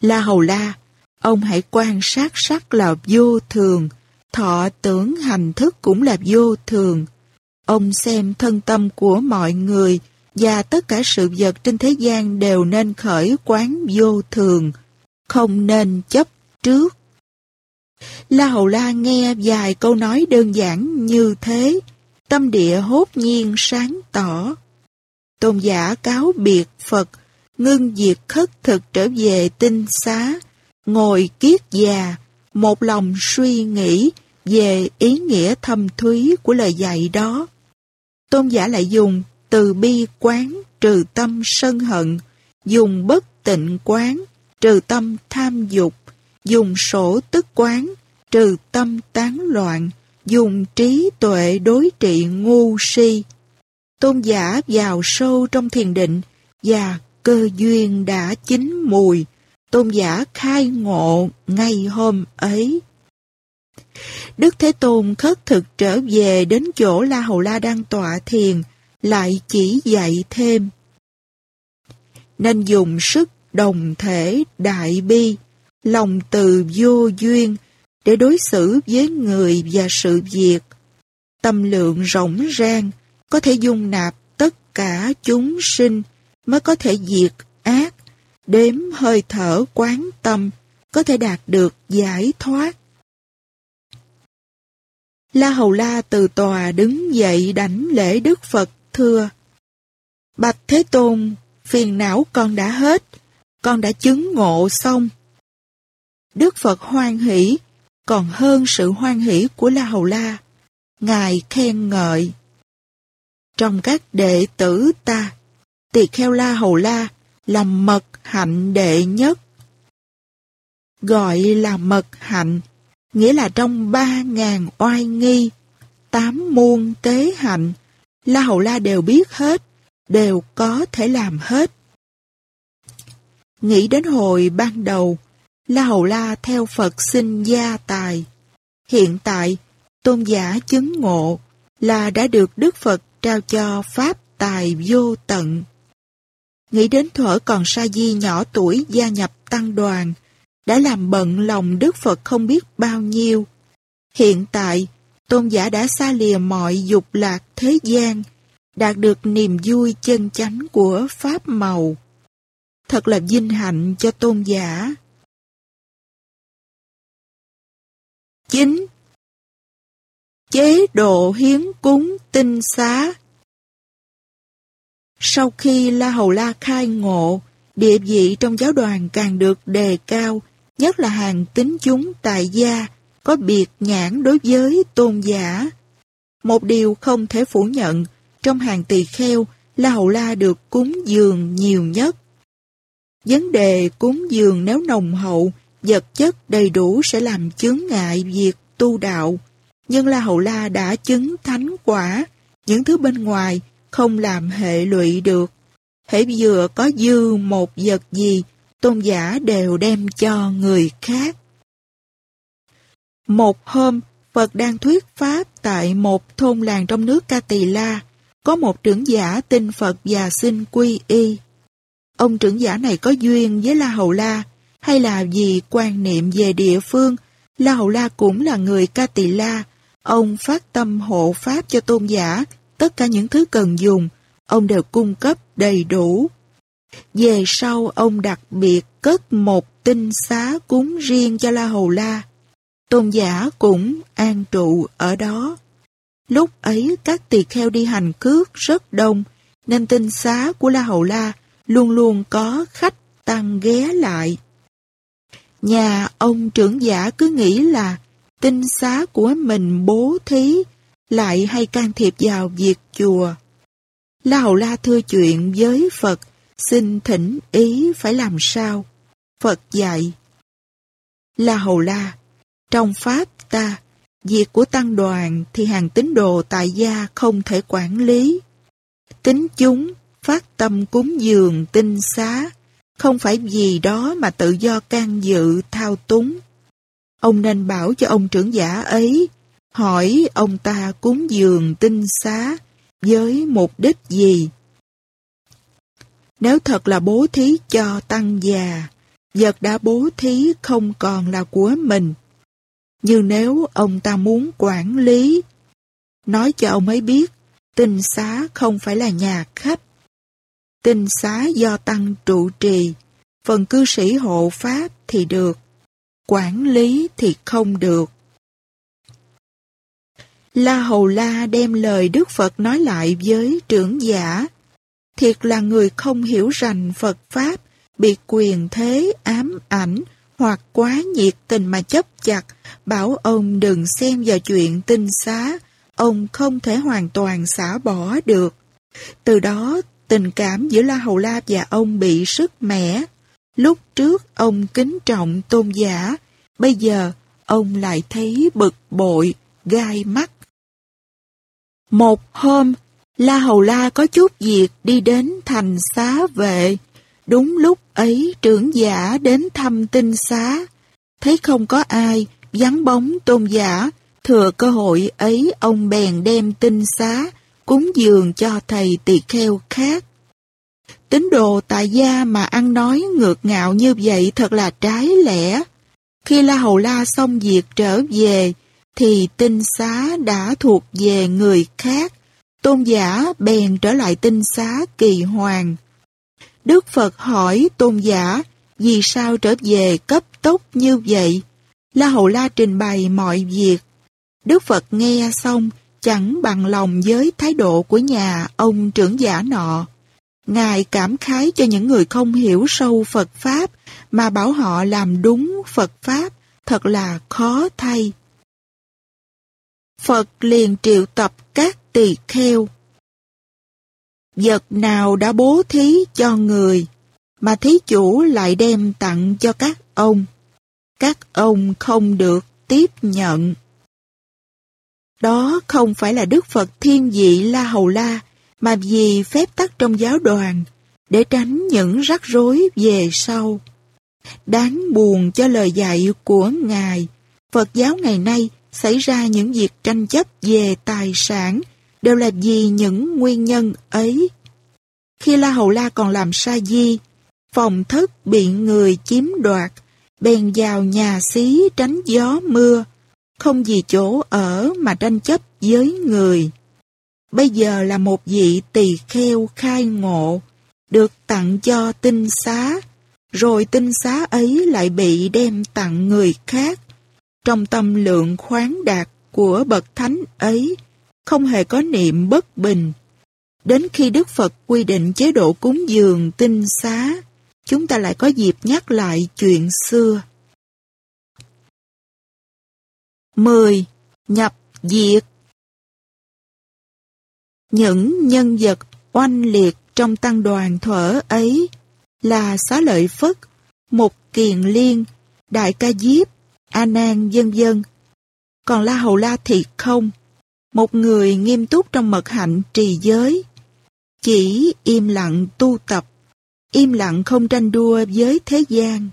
La Hầu La, ông hãy quan sát sắc là vô thường, thọ tưởng hành thức cũng là vô thường. Ông xem thân tâm của mọi người và tất cả sự vật trên thế gian đều nên khởi quán vô thường, không nên chấp trước. La Hầu La nghe vài câu nói đơn giản như thế, tâm địa hốt nhiên sáng tỏ. Tôn giả cáo biệt Phật, ngưng diệt khất thực trở về tinh xá, ngồi kiết già, một lòng suy nghĩ về ý nghĩa thâm thúy của lời dạy đó. Tôn giả lại dùng từ bi quán trừ tâm sân hận, dùng bất tịnh quán trừ tâm tham dục, dùng sổ tức quán trừ tâm tán loạn, dùng trí tuệ đối trị ngu si. Tôn giả vào sâu trong thiền định và cơ duyên đã chín mùi, tôn giả khai ngộ ngay hôm ấy. Đức Thế Tôn khất thực trở về đến chỗ La Hầu La đang tọa thiền, lại chỉ dạy thêm. Nên dùng sức đồng thể đại bi, lòng từ vô duyên để đối xử với người và sự việc. Tâm lượng rộng rang, có thể dung nạp tất cả chúng sinh, mới có thể diệt ác, đếm hơi thở quán tâm, có thể đạt được giải thoát. La Hầu La từ tòa đứng dậy đảnh lễ Đức Phật thưa. Bạch Thế Tôn, phiền não con đã hết, con đã chứng ngộ xong. Đức Phật hoan hỷ, còn hơn sự hoan hỷ của La Hầu La. Ngài khen ngợi. Trong các đệ tử ta, tỳ kheo La Hầu La là mật hạnh đệ nhất. Gọi là mật hạnh, nghĩa là trong ba ngàn oai nghi, tám muôn tế hạnh, La Hầu La đều biết hết, đều có thể làm hết. Nghĩ đến hồi ban đầu, La Hầu La theo Phật sinh gia tài. Hiện tại, tôn giả chứng ngộ là đã được Đức Phật trao cho Pháp tài vô tận. Nghĩ đến thuở còn Sa Di nhỏ tuổi gia nhập tăng đoàn, đã làm bận lòng Đức Phật không biết bao nhiêu. Hiện tại, tôn giả đã xa lìa mọi dục lạc thế gian, đạt được niềm vui chân chánh của Pháp màu. Thật là vinh hạnh cho tôn giả. 9. Chế độ hiến cúng tinh xá Sau khi La Hầu La khai ngộ, địa vị trong giáo đoàn càng được đề cao, nhất là hàng tín chúng tại gia, có biệt nhãn đối với tôn giả. Một điều không thể phủ nhận, trong hàng tỳ kheo, La Hầu La được cúng dường nhiều nhất. Vấn đề cúng dường nếu nồng hậu, vật chất đầy đủ sẽ làm chướng ngại việc tu đạo. Nhưng La Hầu La đã chứng thánh quả, những thứ bên ngoài không làm hệ lụy được. Hễ vừa có dư một vật gì, tôn giả đều đem cho người khác. Một hôm, Phật đang thuyết pháp tại một thôn làng trong nước Ca Tỳ La, có một trưởng giả tin Phật và xin quy y. Ông trưởng giả này có duyên với La Hầu La, hay là vì quan niệm về địa phương, La Hầu La cũng là người Ca Tỳ La. Ông phát tâm hộ pháp cho tôn giả, tất cả những thứ cần dùng, ông đều cung cấp đầy đủ. Về sau ông đặc biệt cất một tinh xá cúng riêng cho La Hầu La. Tôn giả cũng an trụ ở đó. Lúc ấy các tỳ kheo đi hành cước rất đông, nên tinh xá của La Hầu La luôn luôn có khách tăng ghé lại. Nhà ông trưởng giả cứ nghĩ là tinh xá của mình bố thí, lại hay can thiệp vào việc chùa. La Hầu La thưa chuyện với Phật, xin thỉnh ý phải làm sao. Phật dạy. La Hầu La, trong Pháp ta, việc của tăng đoàn thì hàng tín đồ tại gia không thể quản lý. Tính chúng phát tâm cúng dường tinh xá, không phải vì đó mà tự do can dự thao túng. Ông nên bảo cho ông trưởng giả ấy, hỏi ông ta cúng dường tinh xá với mục đích gì? Nếu thật là bố thí cho tăng già, vật đã bố thí không còn là của mình. như nếu ông ta muốn quản lý, nói cho ông ấy biết, tinh xá không phải là nhà khách. Tinh xá do tăng trụ trì, phần cư sĩ hộ pháp thì được, quản lý thì không được. La Hầu La đem lời Đức Phật nói lại với trưởng giả. Thiệt là người không hiểu rành Phật Pháp, bị quyền thế ám ảnh hoặc quá nhiệt tình mà chấp chặt, bảo ông đừng xem vào chuyện tinh xá, ông không thể hoàn toàn xả bỏ được. Từ đó, tình cảm giữa La Hầu La và ông bị sức mẻ. Lúc trước ông kính trọng tôn giả, bây giờ ông lại thấy bực bội, gai mắt. Một hôm, La Hầu La có chút việc đi đến thành xá vệ. Đúng lúc ấy trưởng giả đến thăm tinh xá. Thấy không có ai, vắng bóng tôn giả, thừa cơ hội ấy ông bèn đem tinh xá, cúng dường cho thầy tỳ kheo khác. Tín đồ tại gia mà ăn nói ngược ngạo như vậy thật là trái lẽ. Khi La Hầu La xong việc trở về, thì tinh xá đã thuộc về người khác. Tôn giả bèn trở lại tinh xá kỳ hoàng. Đức Phật hỏi tôn giả, vì sao trở về cấp tốc như vậy? La Hầu La trình bày mọi việc. Đức Phật nghe xong, chẳng bằng lòng với thái độ của nhà ông trưởng giả nọ. Ngài cảm khái cho những người không hiểu sâu Phật Pháp mà bảo họ làm đúng Phật Pháp thật là khó thay. Phật liền triệu tập các tỳ kheo. Vật nào đã bố thí cho người, mà thí chủ lại đem tặng cho các ông. Các ông không được tiếp nhận. Đó không phải là Đức Phật thiên vị La Hầu La, mà vì phép tắc trong giáo đoàn, để tránh những rắc rối về sau. Đáng buồn cho lời dạy của Ngài, Phật giáo ngày nay xảy ra những việc tranh chấp về tài sản đều là vì những nguyên nhân ấy. Khi La Hầu La còn làm sa di, phòng thất bị người chiếm đoạt, bèn vào nhà xí tránh gió mưa, không vì chỗ ở mà tranh chấp với người. Bây giờ là một vị tỳ kheo khai ngộ, được tặng cho tinh xá, rồi tinh xá ấy lại bị đem tặng người khác. Trong tâm lượng khoáng đạt của bậc thánh ấy, không hề có niệm bất bình. Đến khi Đức Phật quy định chế độ cúng dường tinh xá, chúng ta lại có dịp nhắc lại chuyện xưa. 10. Nhập diệt Những nhân vật oanh liệt trong tăng đoàn thuở ấy là Xá Lợi Phất, Mục Kiền Liên, Đại Ca Diếp, A Nan vân vân. Còn La Hầu La thì không, một người nghiêm túc trong mật hạnh trì giới, chỉ im lặng tu tập, im lặng không tranh đua với thế gian.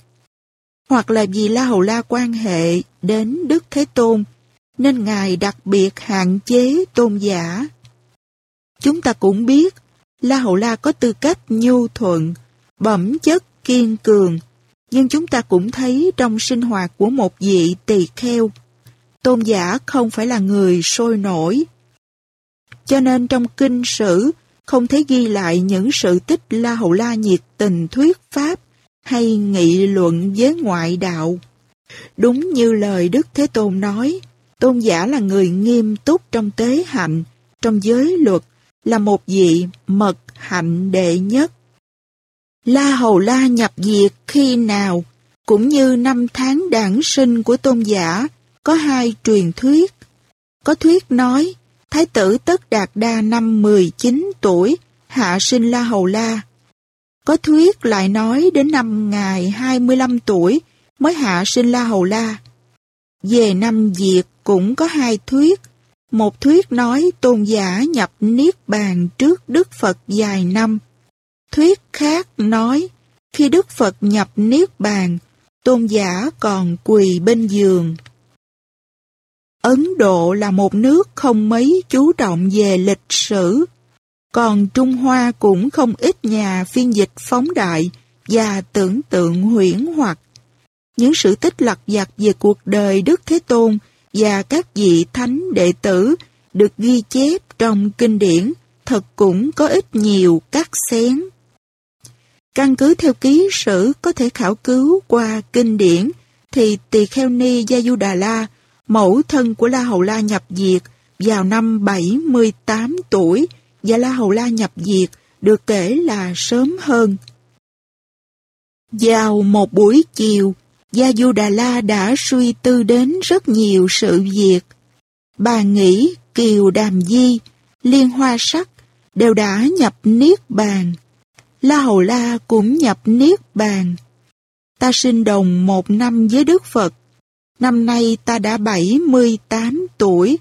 Hoặc là vì La Hầu La quan hệ đến Đức Thế Tôn, nên Ngài đặc biệt hạn chế tôn giả. Chúng ta cũng biết, La Hầu La có tư cách nhu thuận, bẩm chất kiên cường, nhưng chúng ta cũng thấy trong sinh hoạt của một vị tỳ kheo, tôn giả không phải là người sôi nổi. Cho nên trong kinh sử không thấy ghi lại những sự tích La Hầu La nhiệt tình thuyết pháp hay nghị luận với ngoại đạo. Đúng như lời Đức Thế Tôn nói, tôn giả là người nghiêm túc trong tế hạnh, trong giới luật, là một vị mật hạnh đệ nhất. La Hầu La nhập diệt khi nào, cũng như năm tháng đản sinh của tôn giả, có hai truyền thuyết. Có thuyết nói, Thái tử Tất Đạt Đa năm 19 tuổi, hạ sinh La Hầu La. Có thuyết lại nói đến năm ngài 25 tuổi mới hạ sinh La Hầu La. Về năm diệt cũng có hai thuyết. Một thuyết nói tôn giả nhập Niết Bàn trước Đức Phật dài năm. Thuyết khác nói khi Đức Phật nhập Niết Bàn, tôn giả còn quỳ bên giường. Ấn Độ là một nước không mấy chú trọng về lịch sử, còn Trung Hoa cũng không ít nhà phiên dịch phóng đại và tưởng tượng huyễn hoặc. Những sự tích lặt vặt về cuộc đời Đức Thế Tôn và các vị thánh đệ tử được ghi chép trong kinh điển thật cũng có ít nhiều cắt xén. Căn cứ theo ký sử có thể khảo cứu qua kinh điển thì Tỳ Kheo Ni Gia Du Đà La, mẫu thân của La Hầu La nhập diệt vào năm 78 tuổi và La Hầu La nhập diệt được kể là sớm hơn. Vào một buổi chiều, Gia Du Đà La đã suy tư đến rất nhiều sự việc. Bà nghĩ Kiều Đàm Di, Liên Hoa Sắc đều đã nhập Niết Bàn. La Hầu La cũng nhập Niết Bàn. Ta sinh đồng một năm với Đức Phật. Năm nay ta đã 78 tuổi.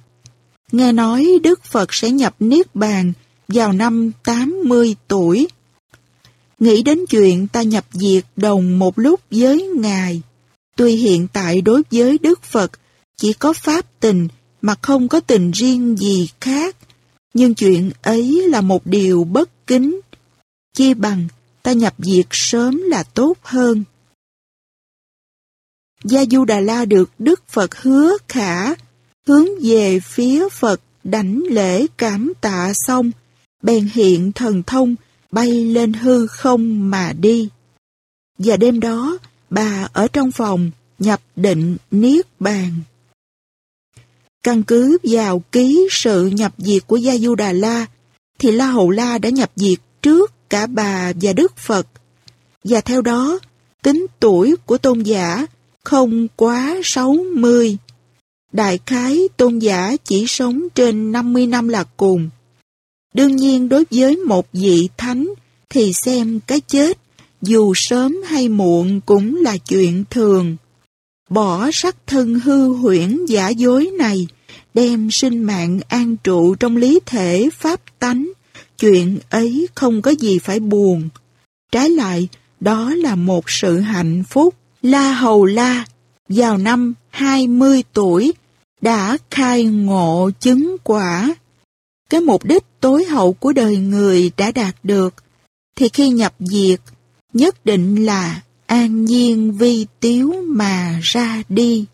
Nghe nói Đức Phật sẽ nhập Niết Bàn vào năm 80 tuổi. Nghĩ đến chuyện ta nhập diệt đồng một lúc với Ngài. Tuy hiện tại đối với Đức Phật chỉ có pháp tình mà không có tình riêng gì khác, nhưng chuyện ấy là một điều bất kính. Chi bằng ta nhập diệt sớm là tốt hơn. Gia Du Đà La được Đức Phật hứa khả, hướng về phía Phật đảnh lễ cảm tạ xong, bèn hiện thần thông bay lên hư không mà đi. Và đêm đó, bà ở trong phòng nhập định niết bàn. Căn cứ vào ký sự nhập diệt của Gia Du Đà La, thì La Hầu La đã nhập diệt trước cả bà và Đức Phật. Và theo đó, tính tuổi của tôn giả không quá 60. Đại khái tôn giả chỉ sống trên 50 năm là cùng. Đương nhiên đối với một vị thánh thì xem cái chết dù sớm hay muộn cũng là chuyện thường. Bỏ sắc thân hư huyễn giả dối này, đem sinh mạng an trụ trong lý thể pháp tánh, chuyện ấy không có gì phải buồn. Trái lại, đó là một sự hạnh phúc. La Hầu La, vào năm 20 tuổi, đã khai ngộ chứng quả. Cái mục đích tối hậu của đời người đã đạt được, thì khi nhập diệt, nhất định là an nhiên vi tiếu mà ra đi.